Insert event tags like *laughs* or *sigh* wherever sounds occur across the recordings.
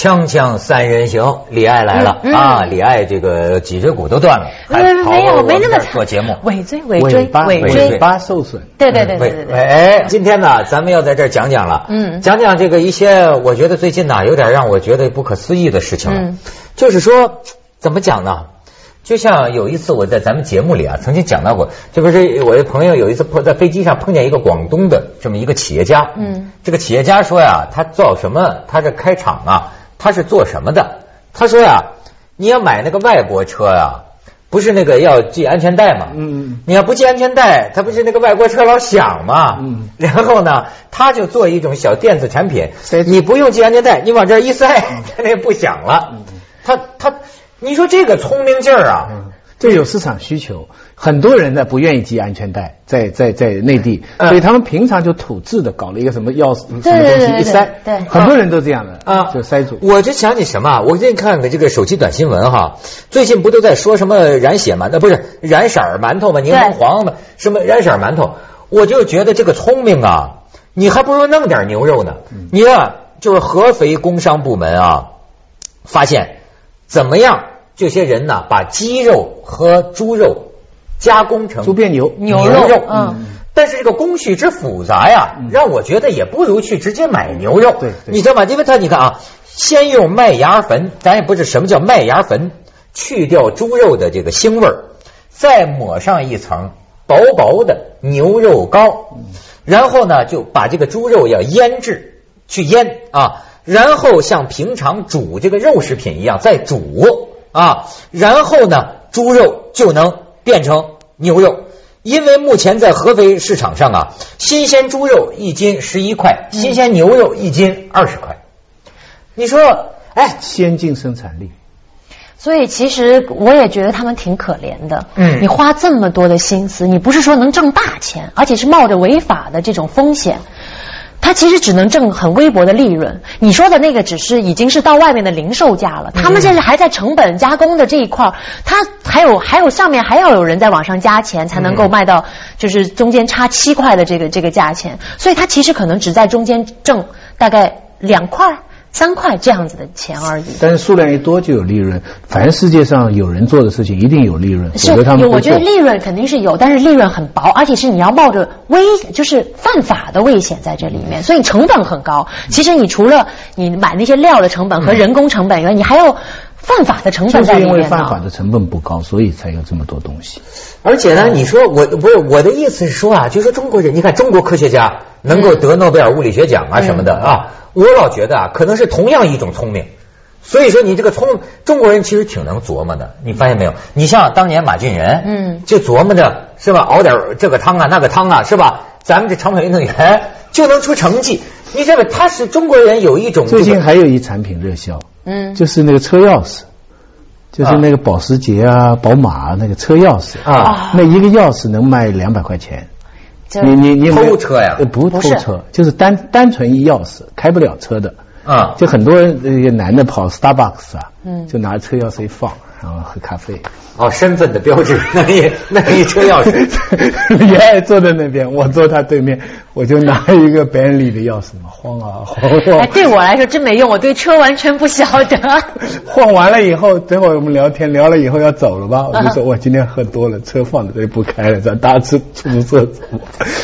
锵锵三人行，李艾来了、嗯嗯。啊！李艾这个脊椎骨都断了，还没没有没那么们这做节目。尾椎尾椎巴尾椎。尾巴受损，对对对对喂对对，哎，今天呢，咱们要在这儿讲讲了，嗯。讲讲这个一些我觉得最近呢有点让我觉得不可思议的事情了，嗯。就是说怎么讲呢？就像有一次我在咱们节目里啊，曾经讲到过，这不是我的朋友有一次碰在飞机上碰见一个广东的这么一个企业家，嗯，这个企业家说呀，他做什么？他这开厂啊，他是做什么的？他说呀，你要买那个外国车呀，不是那个要系安全带吗？嗯，你要不系安全带，它不是那个外国车老响吗？嗯然后呢，他就做一种小电子产品你不用系安全带，你往这儿一塞，*laughs* 它那不响了。他他，你说这个聪明劲儿啊，嗯这有市场需求，很多人呢不愿意系安全带，在在在内地，嗯所以他们平常就土制的搞了一个什么钥匙什么东西一塞，对对很多人都这样的啊，就塞住。我就想起什么啊？我最近看个这个手机短新闻哈，最近不都在说什么染血馒头，不是染色儿馒头吗？柠檬黄吗？什么染色儿馒头？我就觉得这个聪明啊，你还不如弄点牛肉呢。你看，就是合肥工商部门啊，发现怎么样？这些人呢，把鸡肉和猪肉加工成猪变牛。牛肉。肉，嗯，但是这个工序之复杂呀，让我觉得也不如去直接买牛肉。对对。你知道吗？因为它你看啊，先用麦芽粉，咱也不知什么叫麦芽粉，去掉猪肉的这个腥味儿，再抹上一层薄薄的牛肉膏，然后呢就把这个猪肉要腌制，去腌啊，然后像平常煮这个肉食品一样再煮啊，然后呢猪肉就能变成牛肉。因为目前在合肥市场上啊，新鲜猪肉一斤十一块，新鲜牛肉一斤二十块。你说，哎，先进生产力，所以其实我也觉得他们挺可怜的。嗯你花这么多的心思，你不是说能挣大钱，而且是冒着违法的这种风险。他其实只能挣很微薄的利润。你说的那个只是已经是到外面的零售价了，他们现在还在成本加工的这一块儿，他还有还有上面还要有人在往上加钱，才能够卖到就是中间差七块的这个这个价钱。所以他其实可能只在中间挣大概两块、三块这样子的钱而已。但是数量一多就有利润。凡世界上有人做的事情一定有利润，是否则他们有，我觉得利润肯定是有，但是利润很薄，而且是你要冒着危，就是犯法的危险在这里面，所以成本很高。其实你除了你买那些料的成本和人工成本以外，你还有犯法的成本就是因为在里面。犯法的成本不高，所以才有这么多东西。而且呢，你说我不是我的意思是说啊，就说中国人，你看中国科学家能够得诺贝尔物理学奖啊什么的啊，我老觉得啊，可能是同样一种聪明。所以说，你这个聪中国人其实挺能琢磨的，你发现没有？你像当年马俊仁，嗯就琢磨着是吧，熬点这个汤啊那个汤啊是吧？咱们这长跑运动员就能出成绩。你认为他是中国人有一种最近还有一产品热销，嗯，就是那个车钥匙，就是那个保时捷啊、宝马啊那个车钥匙啊那一个钥匙能卖两百块钱。就你你你偷车呀？呃不偷车，就是单单纯一钥匙开不了车的。啊。就很多人那个男的跑 Starbucks 啊，嗯。就拿车钥匙一放，然后喝咖啡。哦，身份的标志，*laughs* 那一那一车钥匙。*laughs* 李爱坐在那边，我坐他对面，我就拿一个 Bentley 的钥匙嘛，*laughs* 晃啊晃晃哎，，对我来说真没用，我对车完全不晓得。晃完了以后，等会儿我们聊天聊了以后要走了吧，我就说我今天喝多了，车放在这里不开了，咱搭出出租车走。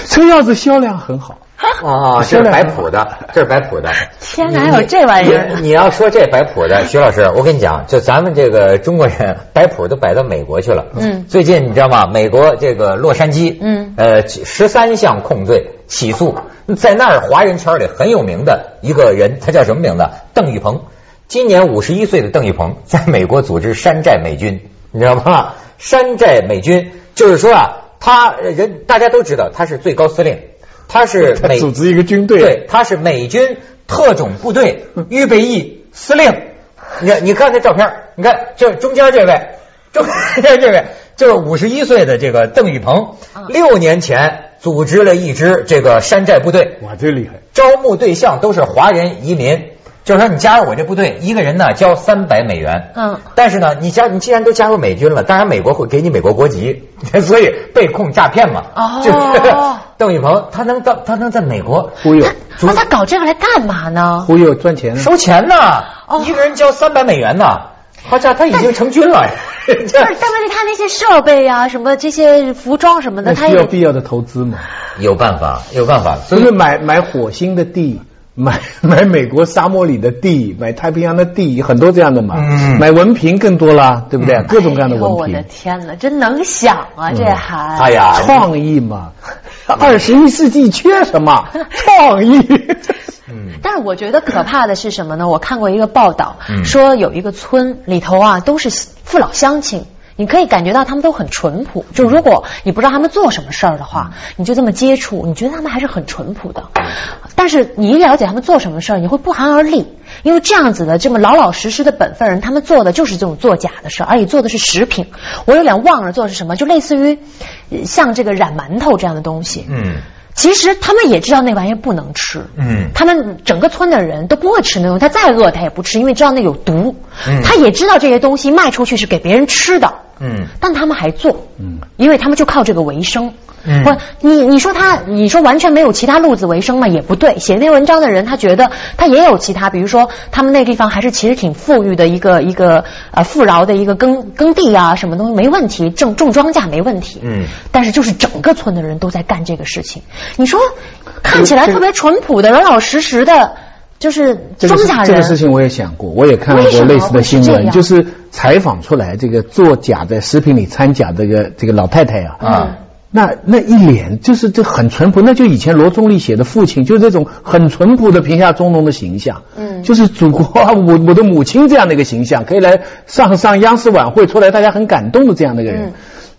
车钥匙销量很好，*laughs* 哦，这是摆谱的，这是摆谱的。天哪，还有这玩意儿你你要说这摆谱的，徐老师，我跟你讲，就咱们这个中国人摆谱都摆到美国去了。嗯最近你知道吗？美国这个洛杉矶，嗯呃，十三项控罪起诉，在那儿华人圈里很有名的一个人，他叫什么名字？邓玉鹏。今年五十一岁的邓玉鹏，在美国组织山寨美军，你知道吗？山寨美军就是说啊，他人大家都知道他是最高司令，他是 *laughs* 美他组织一个军队。对，他是美军特种部队预备役司令。你看，你看这照片，你看这中间这位，*laughs* 中间这位就是五十一岁的这个邓宇鹏，六年前组织了一支这个山寨部队，哇，真厉害！招募对象都是华人移民，就是说你加入我这部队，一个人呢交三百美元，嗯但是呢，你加你既然都加入美军了，当然美国会给你美国国籍，*laughs* 所以被控诈骗嘛。哦就是 *laughs* 邓宇鹏他能到他能在美国忽悠那他搞这个来干嘛呢？忽悠赚钱。收钱呢，哦一个人交三百美元呢，好家伙，他已经成军了。不是，但问题他那些设备啊，什么这些服装什么的，那需要他也必要的投资嘛？有办法，有办法，所以不是买买火星的地，买 *laughs* 买美国沙漠里的地，买太平洋的地，很多这样的嘛。嗯买文凭更多啦，对不对？各种各样的哎呦我的，天哪，真能想啊，这还哎呀，创意嘛。*laughs* 二十一世纪缺什么？*laughs* 创意。嗯但是我觉得可怕的是什么呢？我看过一个报道，嗯说有一个村里头啊都是父老乡亲。你可以感觉到他们都很淳朴，就如果你不知道他们做什么事儿的话，你就这么接触，你觉得他们还是很淳朴的。但是你一了解他们做什么事儿，你会不寒而栗，因为这样子的这么老老实实的本分人，他们做的就是这种作假的事儿，而且做的是食品。我有点忘了做的是什么，就类似于像这个染馒头这样的东西。嗯其实他们也知道那玩意儿不能吃，嗯。他们整个村的人都不会吃那东西，他再饿他也不吃，因为知道那有毒。嗯。他也知道这些东西卖出去是给别人吃的，嗯。但他们还做，嗯。因为他们就靠这个为生。嗯不，你你说他，你说完全没有其他路子为生嘛，也不对。写那篇文章的人，他觉得他也有其他，比如说他们那地方还是其实挺富裕的一个一个呃富饶的一个耕耕地啊，什么东西没问题，种种庄稼没问题。嗯但是就是整个村的人都在干这个事情，你说看起来特别淳朴的、老老实实的，就是庄稼人。这个事情我也想过，我也看过类似的新闻，是就是采访出来这个作假在食品里掺假这个这个老太太啊，啊那那一脸就是这很淳朴，那就以前罗中立写的父亲，就是这种很淳朴的贫下中农的形象，嗯就是祖国 *laughs* 啊我我的母亲这样的一个形象，可以来上上央视晚会出来，大家很感动的这样的一个人。嗯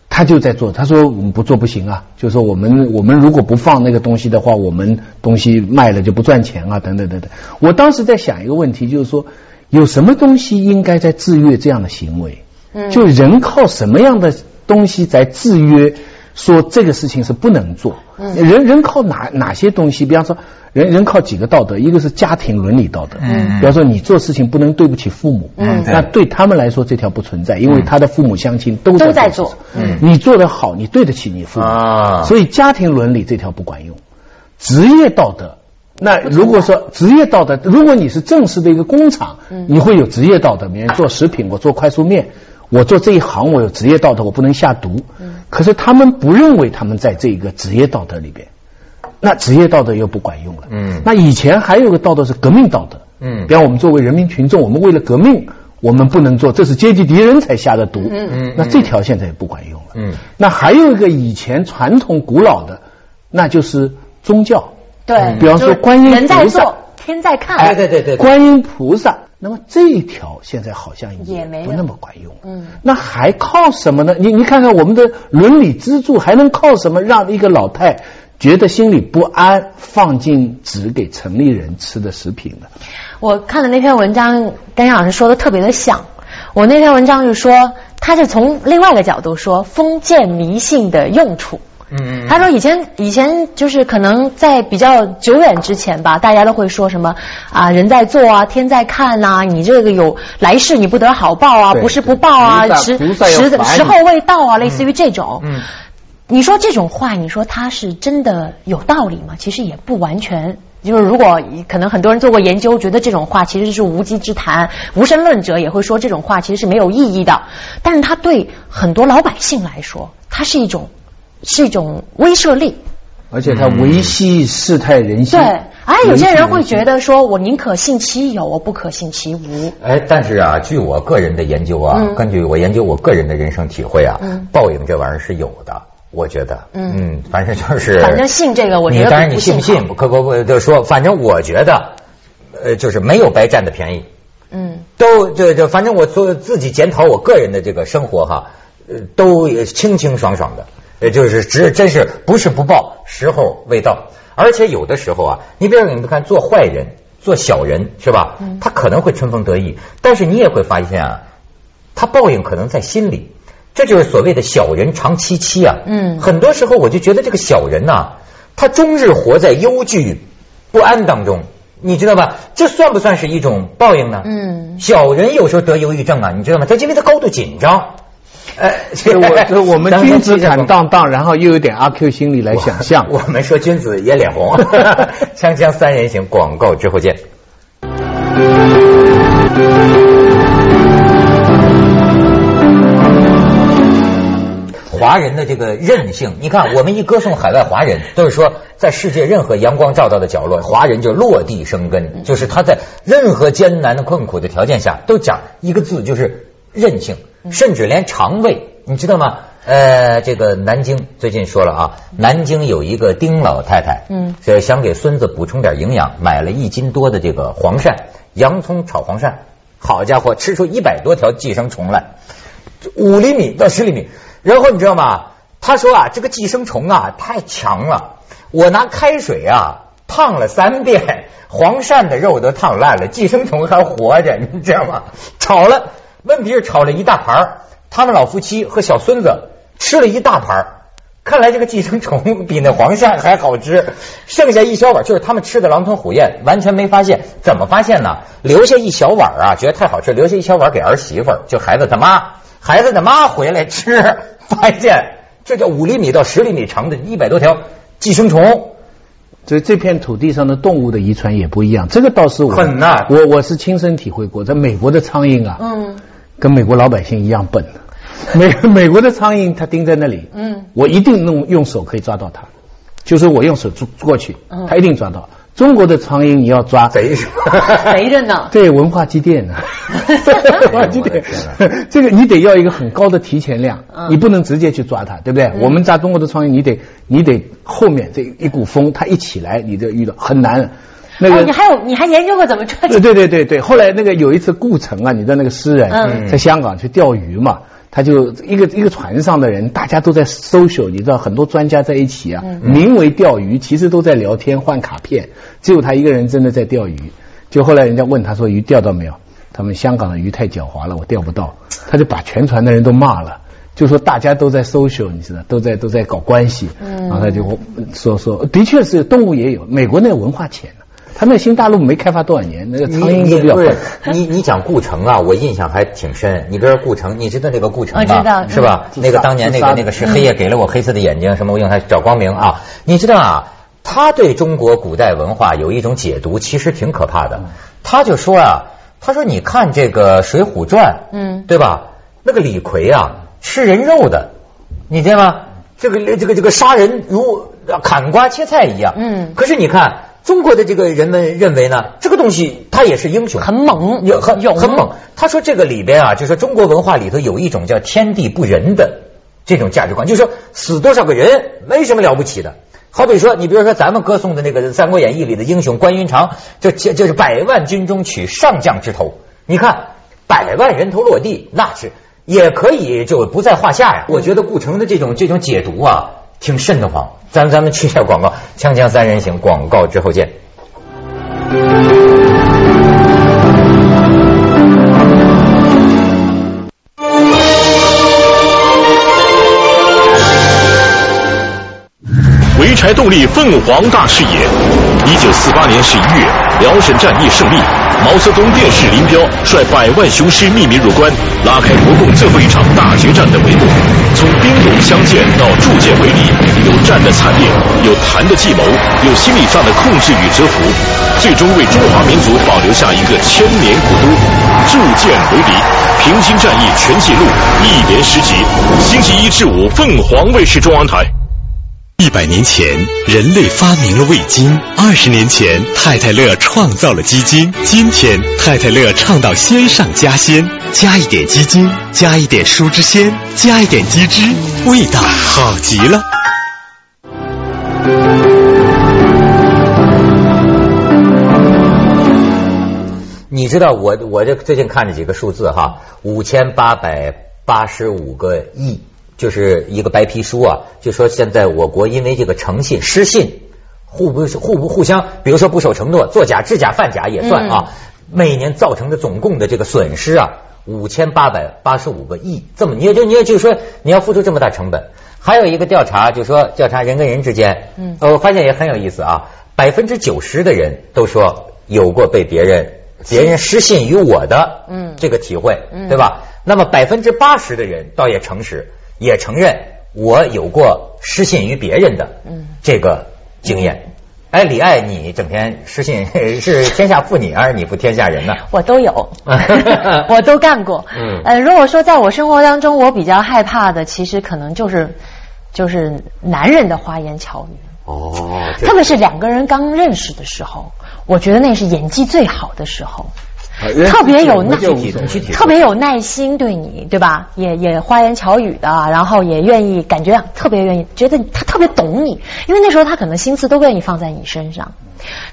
他就在做，他说我们不做不行啊，就是说我们我们如果不放那个东西的话，我们东西卖了就不赚钱啊，等等等等。我当时在想一个问题，就是说有什么东西应该在制约这样的行为？嗯就人靠什么样的东西在制约，说这个事情是不能做？嗯。人人靠哪哪些东西？比方说，人人靠几个道德，一个是家庭伦理道德，嗯。比方说你做事情不能对不起父母，嗯。那对他们来说这条不存在，因为他的父母乡亲都都在做。嗯。你做得好，你对得起你父母，啊。所以家庭伦理这条不管用，职业道德。那如果说职业道德，如果你是正式的一个工厂，嗯。你会有职业道德。比如做食品，我做快速面，我做这一行，我有职业道德，我不能下毒。嗯可是他们不认为他们在这个职业道德里边，那职业道德又不管用了。嗯那以前还有个道德是革命道德。嗯比方我们作为人民群众，我们为了革命，我们不能做，这是阶级敌人才下的毒。嗯嗯那这条现在也不管用了。嗯那还有一个以前传统古老的，那就是宗教。对，比方说就是观音人在菩萨做，天在看。哎对对对对观音菩萨。那么这一条现在好像也没那么管用。嗯那还靠什么呢？你你看看我们的伦理支柱还能靠什么让一个老太觉得心里不安，放进只给城里人吃的食品呢？我看的那篇文章，跟杨老师说的特别的像。我那篇文章就说，他是从另外一个角度说封建迷信的用处。嗯他说以前以前就是可能在比较久远之前吧，大家都会说什么啊人在做啊天在看呐、你这个有来世你不得好报啊，不是不报啊，时时候未到啊，类似于这种。嗯你说这种话，你说它是真的有道理吗？其实也不完全。就是如果可能很多人做过研究，觉得这种话其实是无稽之谈，无神论者也会说这种话其实是没有意义的。但是它对很多老百姓来说，它是一种是一种威慑力。而且它维系世态人心。对，哎有些人会觉得，说我宁可信其有，我不可信其无。哎，但是啊，据我个人的研究啊，嗯。根据我研究我个人的人生体会啊，嗯。报应这玩意儿是有的，我觉得，嗯。反正就是，反正信这个我觉得你当然你信不信，可不不就说，反正我觉得，呃，就是没有白占的便宜，嗯。都这这，反正我做自己检讨我个人的这个生活哈，呃，都清清爽爽的，呃，就是只真是不是不报，时候未到，而且有的时候啊，你比如你们看做坏人、做小人是吧？嗯他可能会春风得意，但是你也会发现啊，他报应可能在心里，这就是所谓的小人长戚戚啊。嗯很多时候我就觉得这个小人呐、他终日活在忧惧不安当中。你知道吧？这算不算是一种报应呢？嗯小人有时候得忧郁症啊，你知道吗？他因为他高度紧张。呃，这我这我们 *laughs* 君子坦荡荡，然后又有点阿 Q 心理来想象。我们说君子也脸红。锵锵三人行，广告之后见。华人的这个韧性，你看，我们一歌颂海外华人，都是说在世界任何阳光照到的角落，华人就落地生根，就是他在任何艰难的困苦的条件下，都讲一个字，就是韧性，甚至连肠胃，你知道吗？呃，这个南京最近说了啊，南京有一个丁老太太，嗯呃，想给孙子补充点营养，买了一斤多的这个黄鳝，洋葱炒黄鳝，好家伙，吃出一百多条寄生虫来。五厘米到十厘米。然后你知道吗？他说啊，这个寄生虫啊太强了，我拿开水啊烫了三遍，黄鳝的肉都烫烂了，寄生虫还活着，你知道吗？炒了，问题是炒了一大盘儿他们老夫妻和小孙子吃了一大盘儿看来这个寄生虫比那黄鳝还好吃，剩下一小碗就是他们吃的狼吞虎咽，完全没发现。怎么发现呢？留下一小碗啊，觉得太好吃，留下一小碗给儿媳妇儿，就孩子他妈。孩子的妈回来吃，发现这叫五厘米到十厘米长的一百多条寄生虫。这这片土地上的动物的遗传也不一样，这个倒是我很呐我我是亲身体会过，在美国的苍蝇啊，嗯跟美国老百姓一样笨。美 *laughs* 美国的苍蝇它叮在那里，嗯我一定弄用手可以抓到它，就是我用手捉过去嗯，它一定抓到。中国的苍蝇你要抓，贼 *laughs* 贼着呢。对文化积淀呢，*laughs* 文化积淀，这个你得要一个很高的提前量，嗯你不能直接去抓它，对不对？我们抓中国的苍蝇，你得你得后面这一股风它一起来，你就遇到很难。那哦，个你还有你还研究过怎么抓？对对对对对，后来那个有一次顾城啊，你知道那个诗人、嗯在香港去钓鱼嘛，他就一个一个船上的人，大家都在 social，你知道很多专家在一起啊，名为钓鱼，其实都在聊天换卡片，只有他一个人真的在钓鱼。就后来人家问他说鱼钓到没有？他们香港的鱼太狡猾了，我钓不到。他就把全船的人都骂了。就说大家都在 social，你知道，都在都在搞关系，嗯然后他就说说，的确是动物也有，美国那个文化浅呢，他那新大陆没开发多少年，那个苍蝇都比较不是笨。你你讲顾城啊，我印象还挺深。你比如说顾城，你知道这个顾城吧？我知道是吧？嗯那个当年那个那个是黑夜给了我黑色的眼睛，什么我用它找光明啊？你知道啊？他对中国古代文化有一种解读，其实挺可怕的。他就说啊，他说你看这个《水浒传》，嗯对吧？那个李逵啊，吃人肉的，你知道吗？这个这个这个杀人如砍瓜切菜一样。嗯可是你看中国的这个人们认为呢，这个东西它也是英雄，很猛有很勇很猛。他说这个里边啊，就是中国文化里头有一种叫天地不仁的这种价值观，就是说死多少个人没什么了不起的。好比说，你比如说咱们歌颂的那个《三国演义》里的英雄关云长，就就就是百万军中取上将之头。你看百万人头落地，那是也可以就不在话下呀。我觉得顾城的这种这种解读啊，挺瘆得慌。咱咱们去一下广告，锵锵三人行，广告之后见。潍柴动力凤凰大视野。一九四八年十一月，辽沈战役胜利，毛泽东电视林彪率百万雄师秘密入关，拉开国共最后一场大决战的帷幕。从兵戎相见到铸剑为犁，有战的惨烈，有谈的计谋，有心理上的控制与折服，最终为中华民族保留下一个千年古都。铸剑为犁，平津战役全记录，一连十集，星期一至五凤凰卫视中央台。一百年前，人类发明了味精；二十年前，太太乐创造了鸡精；今天，太太乐倡导鲜上加鲜，加一点鸡精，加一点蔬汁鲜，加一点鸡汁，味道好极了。你知道我我这最近看这几个数字哈，五千八百八十五个亿，就是一个白皮书啊，就说现在我国因为这个诚信失信，互不互不互相，比如说不守承诺、作假、制假、贩假也算啊，每年造成的总共的这个损失啊，五千八百八十五个亿，这么你也就你也就是说你要付出这么大成本。还有一个调查，就说调查人跟人之间，嗯呃，我发现也很有意思啊，百分之九十的人都说有过被别人别人失信于我的嗯这个体会，嗯对吧？那么百分之八十的人倒也诚实，也承认我有过失信于别人的嗯这个经验。哎，李艾，你整天失信 *laughs* 是天下负你，还是你负天下人呢？我都有，*laughs* 我都干过。嗯呃，如果说在我生活当中，我比较害怕的，其实可能就是就是男人的花言巧语。哦，特别是两个人刚认识的时候，我觉得那是演技最好的时候。特别有耐就具体具体特别有耐心对你，对吧？也也花言巧语的，然后也愿意，感觉特别愿意，觉得他特别懂你，因为那时候他可能心思都愿意放在你身上。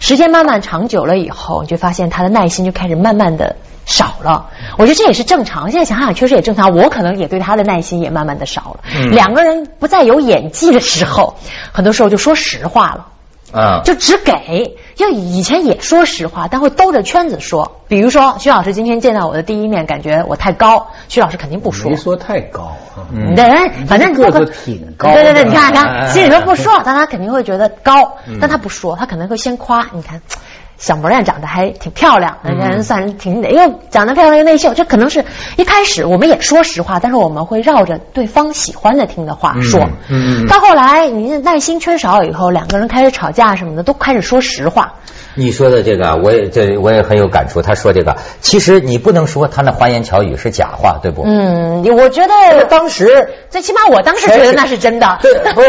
时间慢慢长久了以后，你就发现他的耐心就开始慢慢的少了。我觉得这也是正常，现在想想确实也正常。我可能也对他的耐心也慢慢的少了。嗯两个人不再有演技的时候，很多时候就说实话了。啊，就只给，就以前也说实话，但会兜着圈子说。比如说，徐老师今天见到我的第一面，感觉我太高，徐老师肯定不说没。说太高啊。嗯对，反正个子挺高的对对对，你看哎哎他哎心里头不说，但他肯定会觉得高嗯，但他不说，他可能会先夸。你看，小模样长得还挺漂亮，人算是挺又长得漂亮又内秀。这可能是一开始我们也说实话，但是我们会绕着对方喜欢的听的话说。嗯嗯嗯到后来你耐心缺少了以后，两个人开始吵架什么的，都开始说实话。你说的这个啊，我也这我也很有感触。他说这个，其实你不能说他那花言巧语是假话，对不？嗯，我觉得当时最起码我当时觉得那是真的。对，不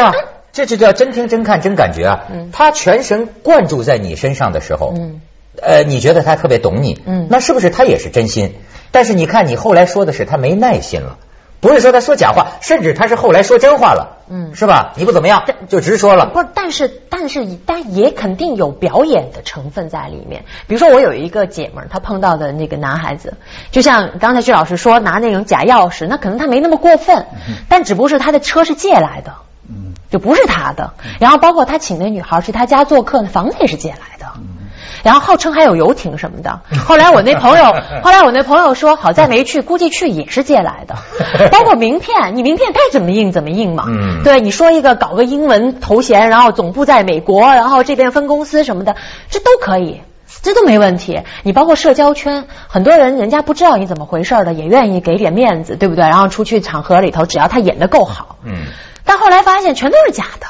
这就叫真听真看真感觉啊。嗯他全神贯注在你身上的时候，嗯，呃，你觉得他特别懂你，嗯那是不是他也是真心？但是你看你后来说的是他没耐心了。不是说他说假话，甚至他是后来说真话了，嗯是吧？你不怎么样，就直说了。不，但是但是但也肯定有表演的成分在里面。比如说，我有一个姐们儿，她碰到的那个男孩子，就像刚才徐老师说拿那种假钥匙，那可能他没那么过分，但只不过是他的车是借来的，就不是他的。然后包括他请那女孩去他家做客，那房子也是借来的。然后号称还有游艇什么的，后来我那朋友，*laughs* 后来我那朋友说，好在没去，估计去也是借来的，包括名片，你名片该怎么印怎么印嘛，嗯对，你说一个搞个英文头衔，然后总部在美国，然后这边分公司什么的，这都可以。这都没问题，你包括社交圈，很多人人家不知道你怎么回事的，也愿意给点面子，对不对？然后出去场合里头，只要他演的够好，嗯，但后来发现全都是假的。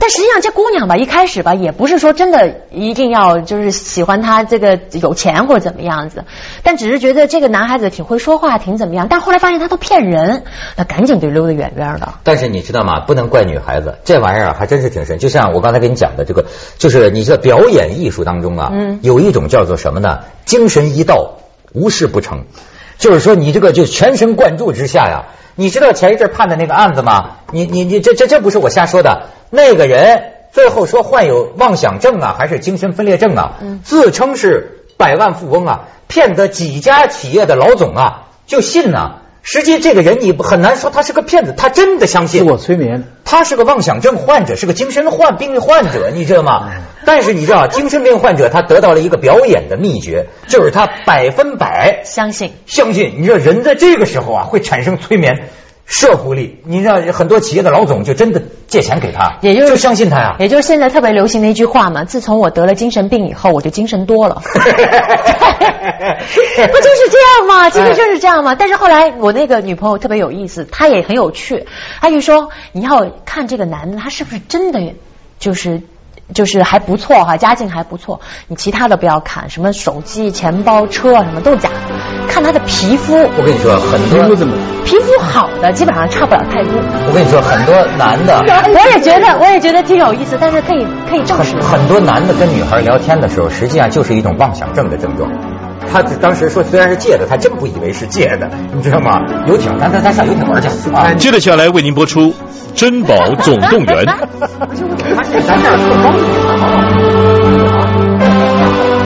但实际上，这姑娘吧，一开始吧，也不是说真的一定要就是喜欢他这个有钱或者怎么样子，但只是觉得这个男孩子挺会说话，挺怎么样。但后来发现他都骗人，那赶紧就溜得远远的。但是你知道吗？不能怪女孩子，这玩意儿啊还真是挺深。就像我刚才跟你讲的，这个就是你这表演艺术当中啊，嗯有一种叫做什么呢？精神一到，无事不成。就是说你这个就全神贯注之下呀，你知道前一阵判的那个案子吗？你你你这这这不是我瞎说的，那个人最后说患有妄想症啊，还是精神分裂症啊？嗯自称是百万富翁啊，骗得几家企业的老总啊就信呐、实际这个人你很难说他是个骗子，他真的相信。自我催眠。他是个妄想症患者，是个精神患病患者，你知道吗？但是你知道，精神病患者他得到了一个表演的秘诀，就是他百分百相信相信。你知道，人在这个时候啊，会产生催眠摄护力。你知道，很多企业的老总就真的借钱给他，也就是就相信他呀。也就是现在特别流行的一句话嘛，自从我得了精神病以后，我就精神多了。*laughs* 不就是这样吗？其实就是这样吗？但是后来我那个女朋友特别有意思，她也很有趣，她就说你要看这个男的他是不是真的就是。就是还不错哈，家境还不错。你其他的不要看，什么手机、钱包、车啊什么都是假的，看他的皮肤。我跟你说，很多皮肤怎么？皮肤好的基本上差不了太多。我跟你说，很多男的，*laughs* 我也觉得，我也觉得挺有意思，但是可以可以证实。很多男的跟女孩聊天的时候，实际上就是一种妄想症的症状。他当时说虽然是借的，他真不以为是借的，你知道吗？游艇，咱咱咱上游艇玩去啊！接着下来为您播出《珍宝总动员》。*laughs* 不是我发现咱这儿特高一点，好不好？